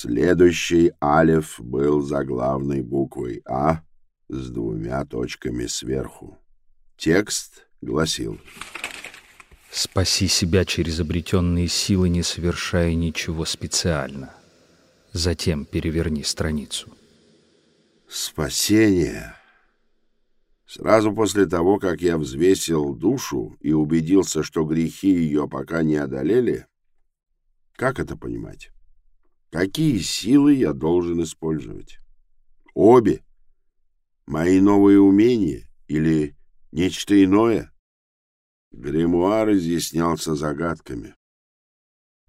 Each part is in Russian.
Следующий алиф был заглавной буквой «А» с двумя точками сверху. Текст гласил «Спаси себя через обретенные силы, не совершая ничего специально. Затем переверни страницу». Спасение. Сразу после того, как я взвесил душу и убедился, что грехи ее пока не одолели, как это понимать? Какие силы я должен использовать? Обе? Мои новые умения или нечто иное? Гримуар изъяснялся загадками.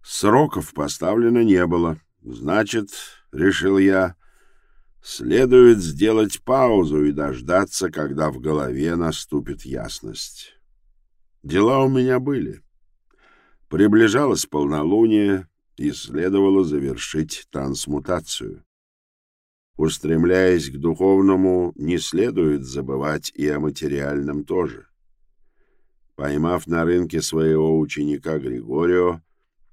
Сроков поставлено не было. Значит, решил я, следует сделать паузу и дождаться, когда в голове наступит ясность. Дела у меня были. Приближалось полнолуние, и следовало завершить трансмутацию. Устремляясь к духовному, не следует забывать и о материальном тоже. Поймав на рынке своего ученика Григорио,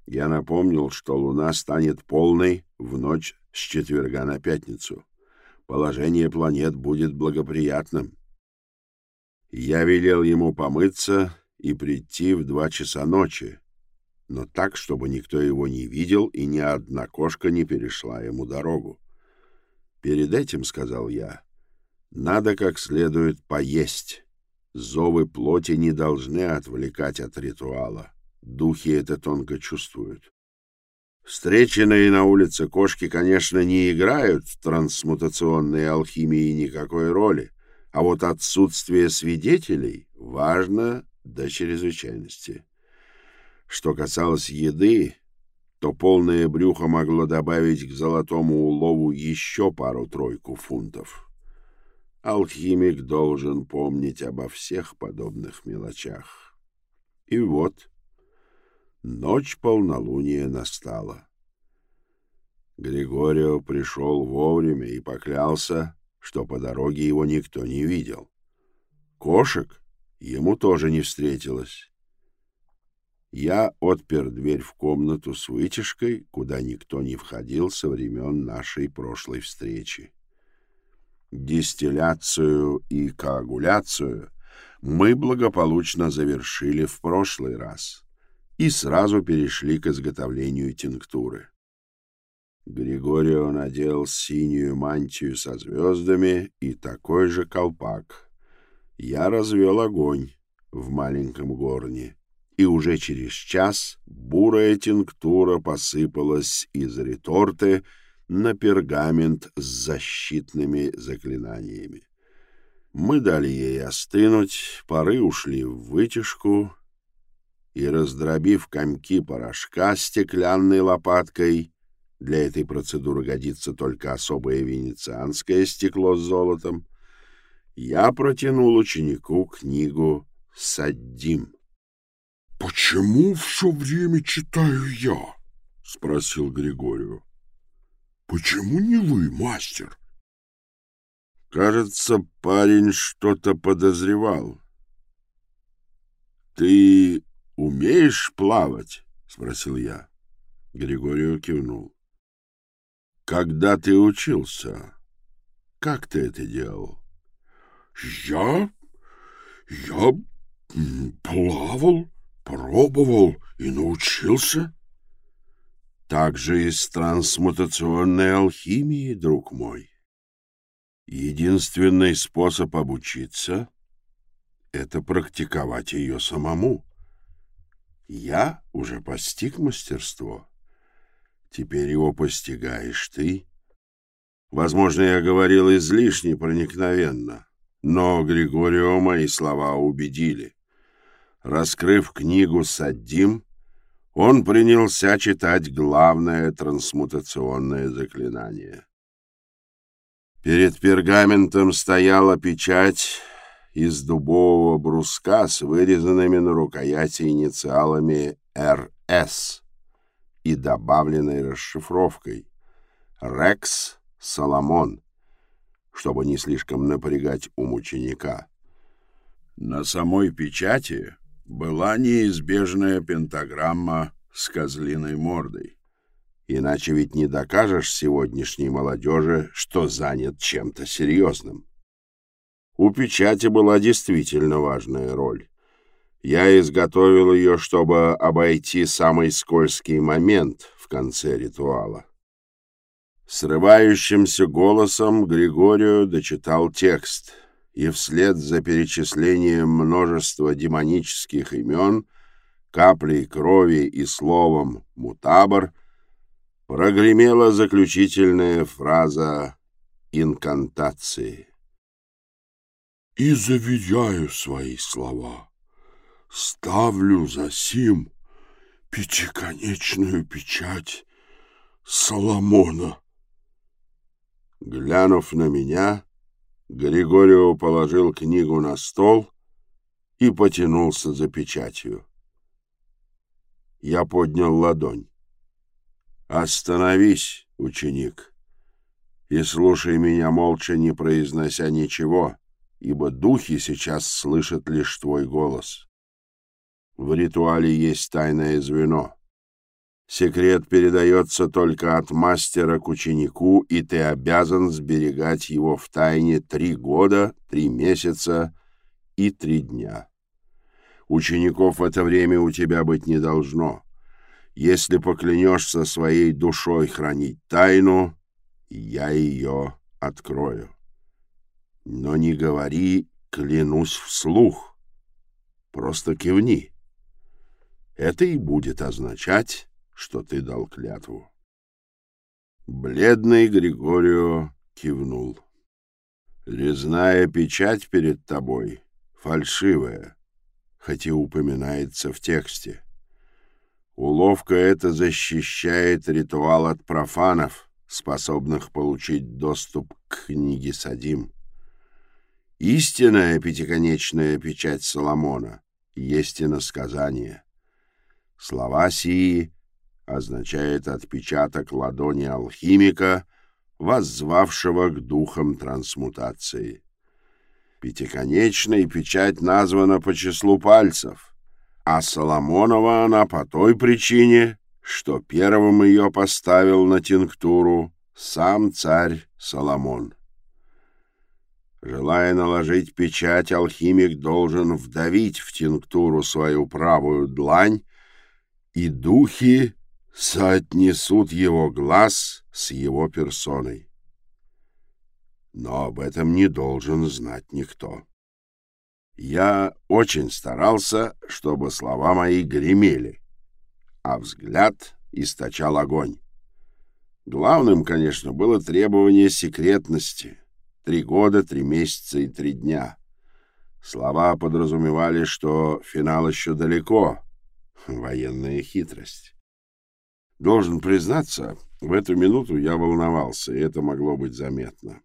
я напомнил, что луна станет полной в ночь с четверга на пятницу. Положение планет будет благоприятным. Я велел ему помыться и прийти в два часа ночи, но так, чтобы никто его не видел и ни одна кошка не перешла ему дорогу. Перед этим, — сказал я, — надо как следует поесть. Зовы плоти не должны отвлекать от ритуала. Духи это тонко чувствуют. Встреченные на улице кошки, конечно, не играют в трансмутационной алхимии никакой роли, а вот отсутствие свидетелей важно до чрезвычайности. Что касалось еды, то полное брюхо могло добавить к золотому улову еще пару-тройку фунтов. Алхимик должен помнить обо всех подобных мелочах. И вот ночь полнолуния настала. Григорио пришел вовремя и поклялся, что по дороге его никто не видел. Кошек ему тоже не встретилось. Я отпер дверь в комнату с вытяжкой, куда никто не входил со времен нашей прошлой встречи. Дистилляцию и коагуляцию мы благополучно завершили в прошлый раз и сразу перешли к изготовлению тинктуры. Григорио надел синюю мантию со звездами и такой же колпак. Я развел огонь в маленьком горне и уже через час бурая тинктура посыпалась из реторты на пергамент с защитными заклинаниями. Мы дали ей остынуть, пары ушли в вытяжку, и, раздробив комки порошка стеклянной лопаткой, для этой процедуры годится только особое венецианское стекло с золотом, я протянул ученику книгу «Саддим». — Почему все время читаю я? — спросил Григорию. — Почему не вы, мастер? — Кажется, парень что-то подозревал. — Ты умеешь плавать? — спросил я. Григорию кивнул. — Когда ты учился? Как ты это делал? — Я... я плавал Пробовал и научился. Так же и с трансмутационной алхимией, друг мой. Единственный способ обучиться — это практиковать ее самому. Я уже постиг мастерство. Теперь его постигаешь ты. Возможно, я говорил излишне проникновенно, но Григорио мои слова убедили. Раскрыв книгу «Саддим», он принялся читать главное трансмутационное заклинание. Перед пергаментом стояла печать из дубового бруска с вырезанными на рукояти инициалами «РС» и добавленной расшифровкой «Рекс Соломон», чтобы не слишком напрягать ум ученика. На самой печати была неизбежная пентаграмма с козлиной мордой. Иначе ведь не докажешь сегодняшней молодежи, что занят чем-то серьезным. У печати была действительно важная роль. Я изготовил ее, чтобы обойти самый скользкий момент в конце ритуала. Срывающимся голосом Григорию дочитал текст, и вслед за перечислением множества демонических имен, каплей крови и словом «мутабор» прогремела заключительная фраза инкантации и заверяю свои слова. Ставлю за сим пятиконечную печать Соломона. Глянув на меня, Григорио положил книгу на стол и потянулся за печатью. Я поднял ладонь. «Остановись, ученик, и слушай меня молча, не произнося ничего» ибо духи сейчас слышат лишь твой голос. В ритуале есть тайное звено. Секрет передается только от мастера к ученику, и ты обязан сберегать его в тайне три года, три месяца и три дня. Учеников в это время у тебя быть не должно. Если поклянешься своей душой хранить тайну, я ее открою. Но не говори «клянусь вслух». Просто кивни. Это и будет означать, что ты дал клятву. Бледный Григорио кивнул. Резная печать перед тобой, фальшивая, хотя упоминается в тексте. Уловка эта защищает ритуал от профанов, способных получить доступ к книге Садим. Истинная пятиконечная печать Соломона есть иносказание. Слова сии означает отпечаток ладони алхимика, воззвавшего к духам трансмутации. Пятиконечная печать названа по числу пальцев, а Соломонова она по той причине, что первым ее поставил на тинктуру сам царь Соломон. Желая наложить печать, алхимик должен вдавить в тинктуру свою правую длань, и духи соотнесут его глаз с его персоной. Но об этом не должен знать никто. Я очень старался, чтобы слова мои гремели, а взгляд источал огонь. Главным, конечно, было требование секретности — Три года, три месяца и три дня. Слова подразумевали, что финал еще далеко. Военная хитрость. Должен признаться, в эту минуту я волновался, и это могло быть заметно.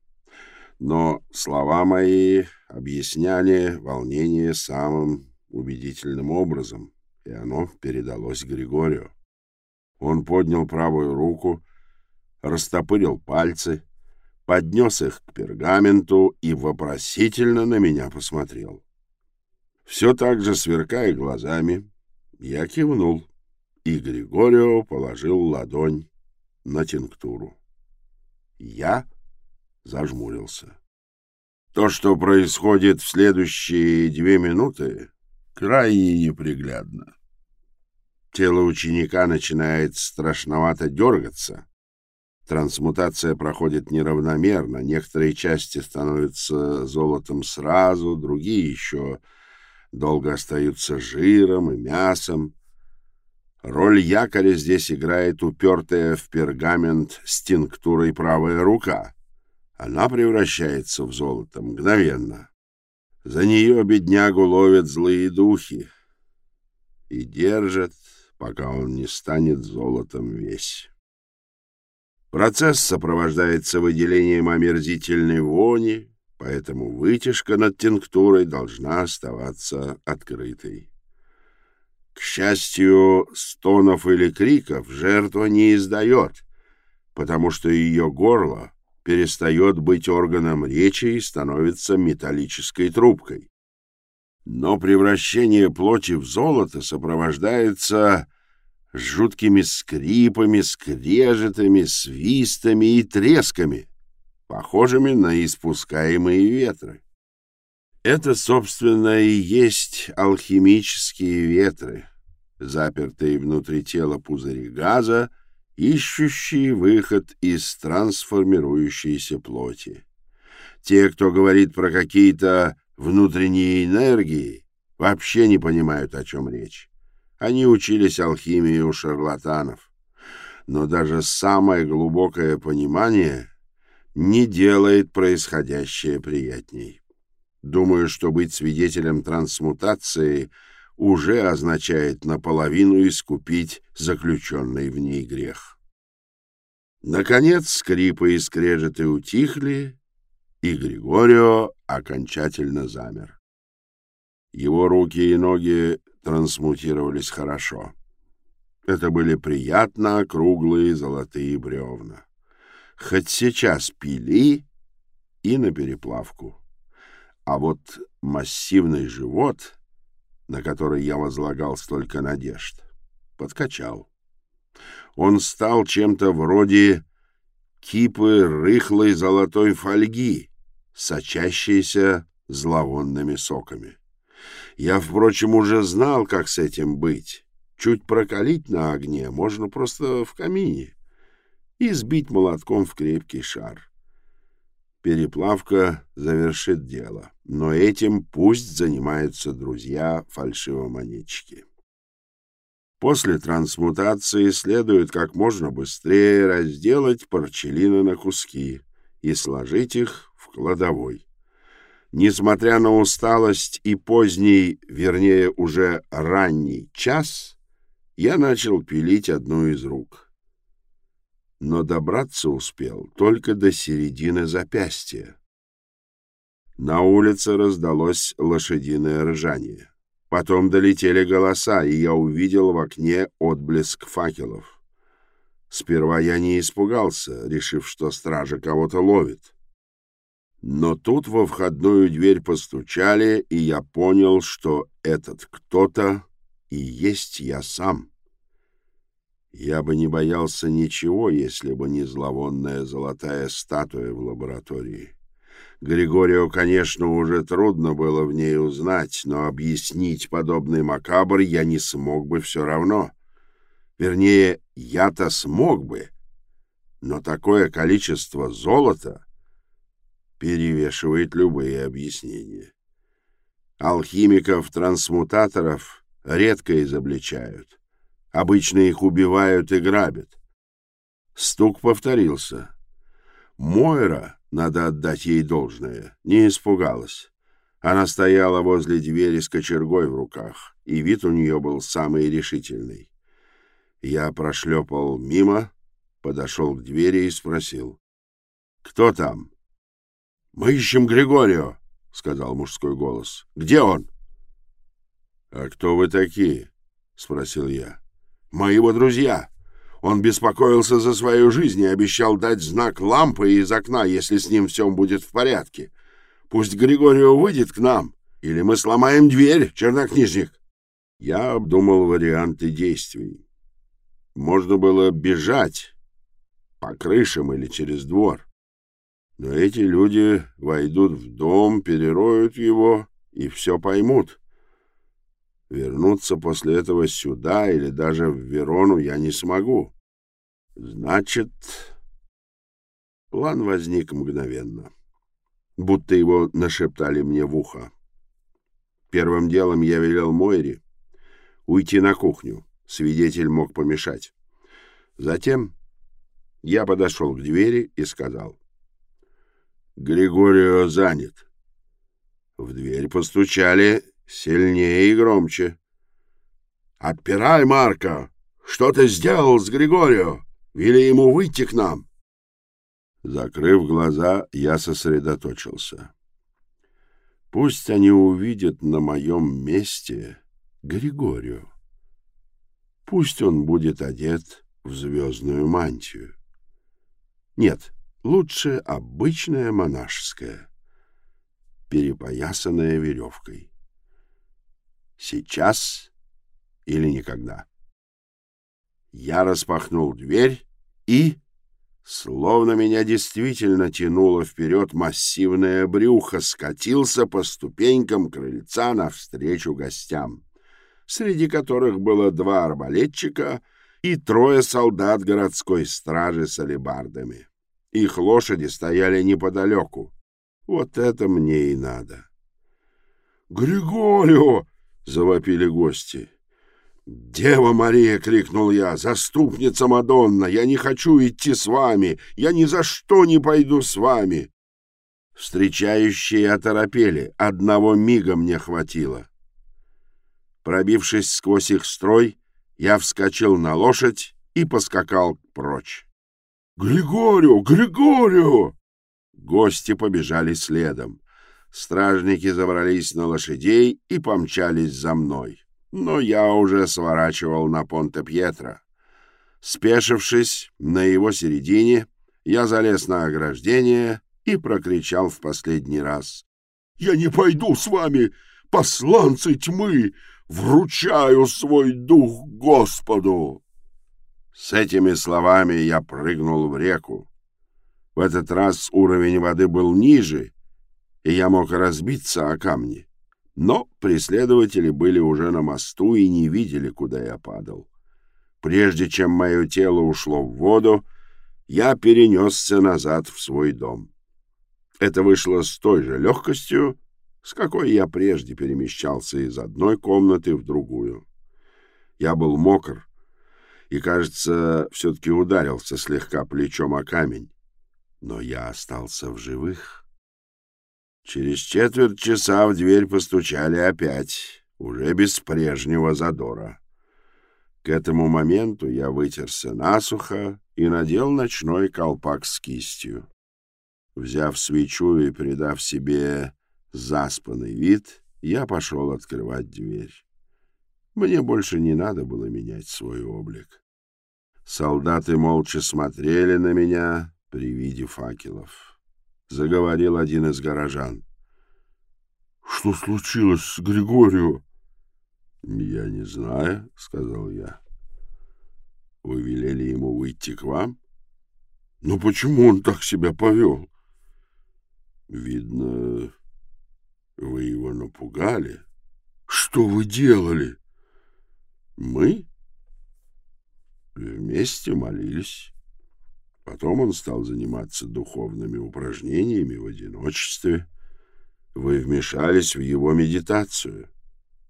Но слова мои объясняли волнение самым убедительным образом, и оно передалось Григорию. Он поднял правую руку, растопырил пальцы — поднес их к пергаменту и вопросительно на меня посмотрел. Все так же, сверкая глазами, я кивнул, и Григорио положил ладонь на тинктуру. Я зажмурился. То, что происходит в следующие две минуты, крайне неприглядно. Тело ученика начинает страшновато дергаться, Трансмутация проходит неравномерно. Некоторые части становятся золотом сразу, другие еще долго остаются жиром и мясом. Роль якоря здесь играет упертая в пергамент с тинктурой правая рука. Она превращается в золото мгновенно. За нее беднягу ловят злые духи и держат, пока он не станет золотом весь. Процесс сопровождается выделением омерзительной вони, поэтому вытяжка над тинктурой должна оставаться открытой. К счастью, стонов или криков жертва не издает, потому что ее горло перестает быть органом речи и становится металлической трубкой. Но превращение плоти в золото сопровождается жуткими скрипами, скрежетами, свистами и тресками, похожими на испускаемые ветры. Это, собственно, и есть алхимические ветры, запертые внутри тела пузыри газа, ищущие выход из трансформирующейся плоти. Те, кто говорит про какие-то внутренние энергии, вообще не понимают, о чем речь. Они учились алхимии у шарлатанов. Но даже самое глубокое понимание не делает происходящее приятней. Думаю, что быть свидетелем трансмутации уже означает наполовину искупить заключенный в ней грех. Наконец скрипы и скрежеты утихли, и Григорио окончательно замер. Его руки и ноги трансмутировались хорошо. Это были приятно круглые золотые бревна. Хоть сейчас пили и на переплавку. А вот массивный живот, на который я возлагал столько надежд, подкачал. Он стал чем-то вроде кипы рыхлой золотой фольги, сочащейся зловонными соками. Я, впрочем, уже знал, как с этим быть. Чуть прокалить на огне можно просто в камине и сбить молотком в крепкий шар. Переплавка завершит дело, но этим пусть занимаются друзья фальшивомонетчики. После трансмутации следует как можно быстрее разделать порчелины на куски и сложить их в кладовой. Несмотря на усталость и поздний, вернее, уже ранний час, я начал пилить одну из рук. Но добраться успел только до середины запястья. На улице раздалось лошадиное ржание. Потом долетели голоса, и я увидел в окне отблеск факелов. Сперва я не испугался, решив, что стража кого-то ловит. Но тут во входную дверь постучали, и я понял, что этот кто-то и есть я сам. Я бы не боялся ничего, если бы не зловонная золотая статуя в лаборатории. Григорию, конечно, уже трудно было в ней узнать, но объяснить подобный макабр я не смог бы все равно. Вернее, я-то смог бы, но такое количество золота перевешивает любые объяснения. Алхимиков-трансмутаторов редко изобличают. Обычно их убивают и грабят. Стук повторился. Мойра, надо отдать ей должное, не испугалась. Она стояла возле двери с кочергой в руках, и вид у нее был самый решительный. Я прошлепал мимо, подошел к двери и спросил. «Кто там?» «Мы ищем Григорио», — сказал мужской голос. «Где он?» «А кто вы такие?» — спросил я. «Мы его друзья. Он беспокоился за свою жизнь и обещал дать знак лампы из окна, если с ним все будет в порядке. Пусть Григорио выйдет к нам, или мы сломаем дверь, чернокнижник». Я обдумал варианты действий. Можно было бежать по крышам или через двор. Но эти люди войдут в дом, перероют его и все поймут. Вернуться после этого сюда или даже в Верону я не смогу. Значит, план возник мгновенно, будто его нашептали мне в ухо. Первым делом я велел Мойре уйти на кухню. Свидетель мог помешать. Затем я подошел к двери и сказал. Григорио занят. В дверь постучали сильнее и громче. «Отпирай, Марко! Что ты сделал с Григорио? Вели ему выйти к нам!» Закрыв глаза, я сосредоточился. Пусть они увидят на моем месте Григорию. Пусть он будет одет в звездную мантию. Нет, Лучше обычная монашеская, перепоясанная веревкой. Сейчас или никогда. Я распахнул дверь и... Словно меня действительно тянуло вперед массивное брюхо, скатился по ступенькам крыльца навстречу гостям, среди которых было два арбалетчика и трое солдат городской стражи с алебардами. Их лошади стояли неподалеку. Вот это мне и надо. «Григорио!» — завопили гости. «Дева Мария!» — крикнул я. «Заступница Мадонна! Я не хочу идти с вами! Я ни за что не пойду с вами!» Встречающие оторопели. Одного мига мне хватило. Пробившись сквозь их строй, я вскочил на лошадь и поскакал прочь. «Григорио! Григорио!» Гости побежали следом. Стражники забрались на лошадей и помчались за мной. Но я уже сворачивал на Понте-Пьетро. Спешившись на его середине, я залез на ограждение и прокричал в последний раз. «Я не пойду с вами, посланцы тьмы! Вручаю свой дух Господу!» С этими словами я прыгнул в реку. В этот раз уровень воды был ниже, и я мог разбиться о камни. Но преследователи были уже на мосту и не видели, куда я падал. Прежде чем мое тело ушло в воду, я перенесся назад в свой дом. Это вышло с той же легкостью, с какой я прежде перемещался из одной комнаты в другую. Я был мокр и, кажется, все-таки ударился слегка плечом о камень, но я остался в живых. Через четверть часа в дверь постучали опять, уже без прежнего задора. К этому моменту я вытерся насухо и надел ночной колпак с кистью. Взяв свечу и придав себе заспанный вид, я пошел открывать дверь. Мне больше не надо было менять свой облик. Солдаты молча смотрели на меня при виде факелов заговорил один из горожан. Что случилось с Григорио? Я не знаю, сказал я. Вы велели ему выйти к вам? Но почему он так себя повел? Видно, вы его напугали. Что вы делали? Мы вместе молились. Потом он стал заниматься духовными упражнениями в одиночестве. Вы вмешались в его медитацию.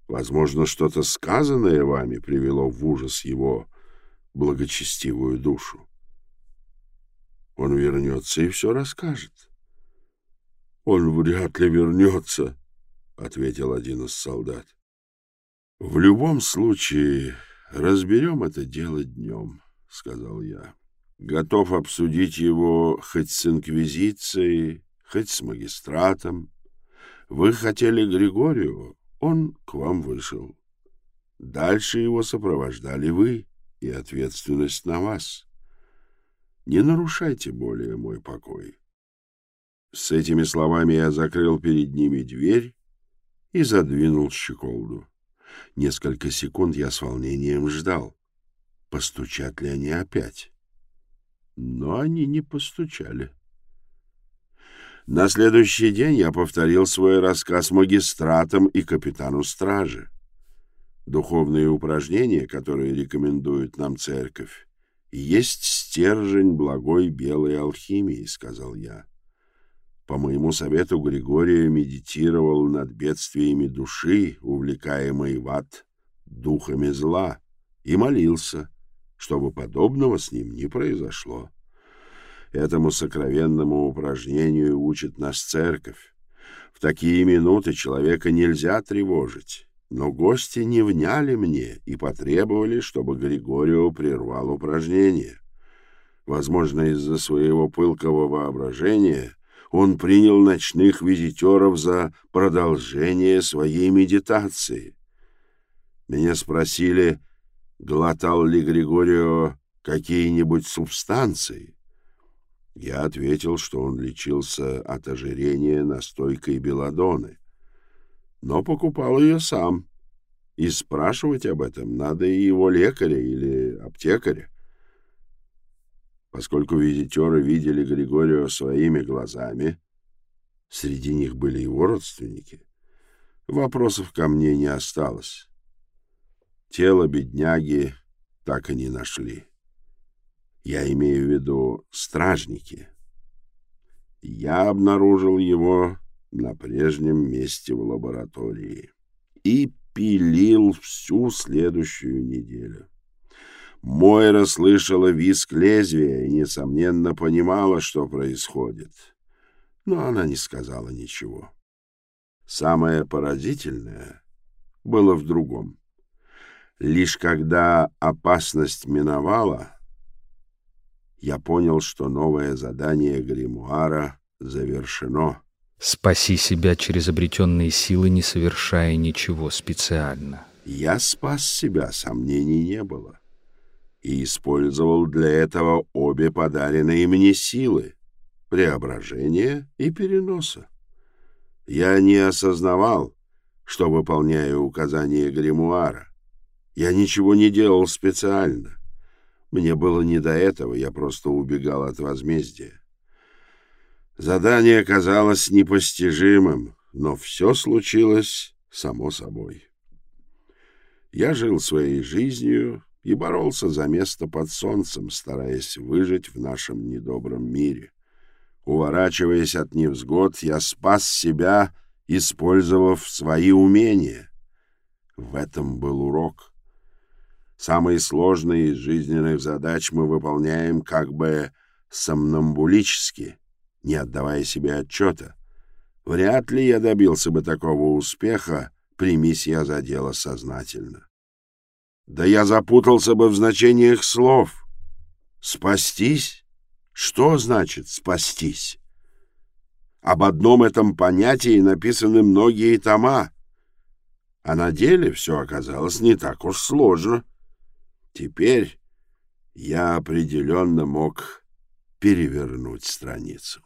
Возможно, что-то сказанное вами привело в ужас его благочестивую душу. Он вернется и все расскажет. — Он вряд ли вернется, — ответил один из солдат. — В любом случае, разберем это дело днем, — сказал я готов обсудить его хоть с инквизицией, хоть с магистратом. Вы хотели Григорию, он к вам вышел. Дальше его сопровождали вы, и ответственность на вас. Не нарушайте более мой покой. С этими словами я закрыл перед ними дверь и задвинул щеколду. Несколько секунд я с волнением ждал, постучат ли они опять но они не постучали. На следующий день я повторил свой рассказ магистратам и капитану стражи. Духовные упражнения, которые рекомендует нам церковь, есть стержень благой белой алхимии, сказал я. По моему совету Григорий медитировал над бедствиями души, увлекаемой в ад духами зла, и молился — чтобы подобного с ним не произошло. Этому сокровенному упражнению учит нас церковь. В такие минуты человека нельзя тревожить. Но гости не вняли мне и потребовали, чтобы Григорио прервал упражнение. Возможно, из-за своего пылкого воображения он принял ночных визитеров за продолжение своей медитации. Меня спросили, глотал ли Григорио какие-нибудь субстанции. Я ответил, что он лечился от ожирения настойкой белладоны, но покупал ее сам и спрашивать об этом надо и его лекаря или аптекаря. Поскольку визитеры видели Григорио своими глазами, среди них были его родственники, вопросов ко мне не осталось. Тело бедняги так и не нашли. Я имею в виду стражники. Я обнаружил его на прежнем месте в лаборатории и пилил всю следующую неделю. Мойра слышала визг лезвия и, несомненно, понимала, что происходит. Но она не сказала ничего. Самое поразительное было в другом. Лишь когда опасность миновала, я понял, что новое задание гримуара завершено. Спаси себя через обретенные силы, не совершая ничего специально. Я спас себя, сомнений не было и использовал для этого обе подаренные мне силы — преображения и переноса. Я не осознавал, что выполняю указания гримуара. Я ничего не делал специально. Мне было не до этого, я просто убегал от возмездия. Задание казалось непостижимым, но все случилось само собой. Я жил своей жизнью, и боролся за место под солнцем, стараясь выжить в нашем недобром мире. Уворачиваясь от невзгод, я спас себя, использовав свои умения. В этом был урок. Самые сложные из жизненных задач мы выполняем как бы сомнамбулически, не отдавая себе отчета. Вряд ли я добился бы такого успеха, примись я за дело сознательно. Да я запутался бы в значениях слов. Спастись? Что значит спастись? Об одном этом понятии написаны многие тома, а на деле все оказалось не так уж сложно. Теперь я определенно мог перевернуть страницу.